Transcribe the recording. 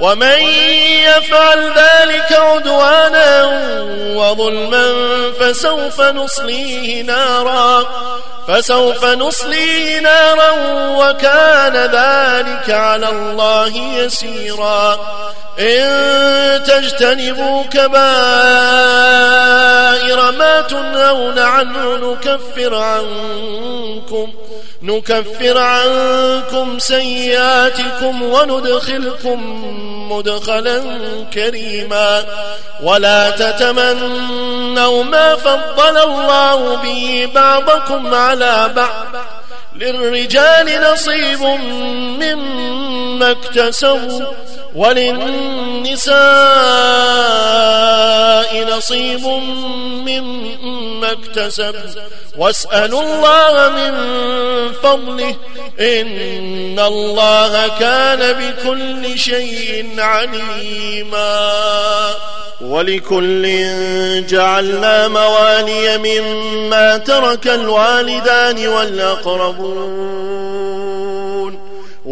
ومن يفعل ذلك عدوانا وظلما فسوف نصليه نارا فسوف نصليه نارا وكان ذلك على الله يسيرا. إن تجتنبوا كبائر ما تنهون عنه نكفر عنكم نكفر عنكم سيئاتكم وندخلكم مدخلا كريما. ولا تتمنوا ما فضل الله به بعضكم على بعض. للرجال نصيب مما اكتسبوا وللنساء نصيب مما اكتسب واسألوا الله من فضله إن الله كان بكل شيء عليما. ولكل جعلنا موالي مما ترك الوالدان والأقربون.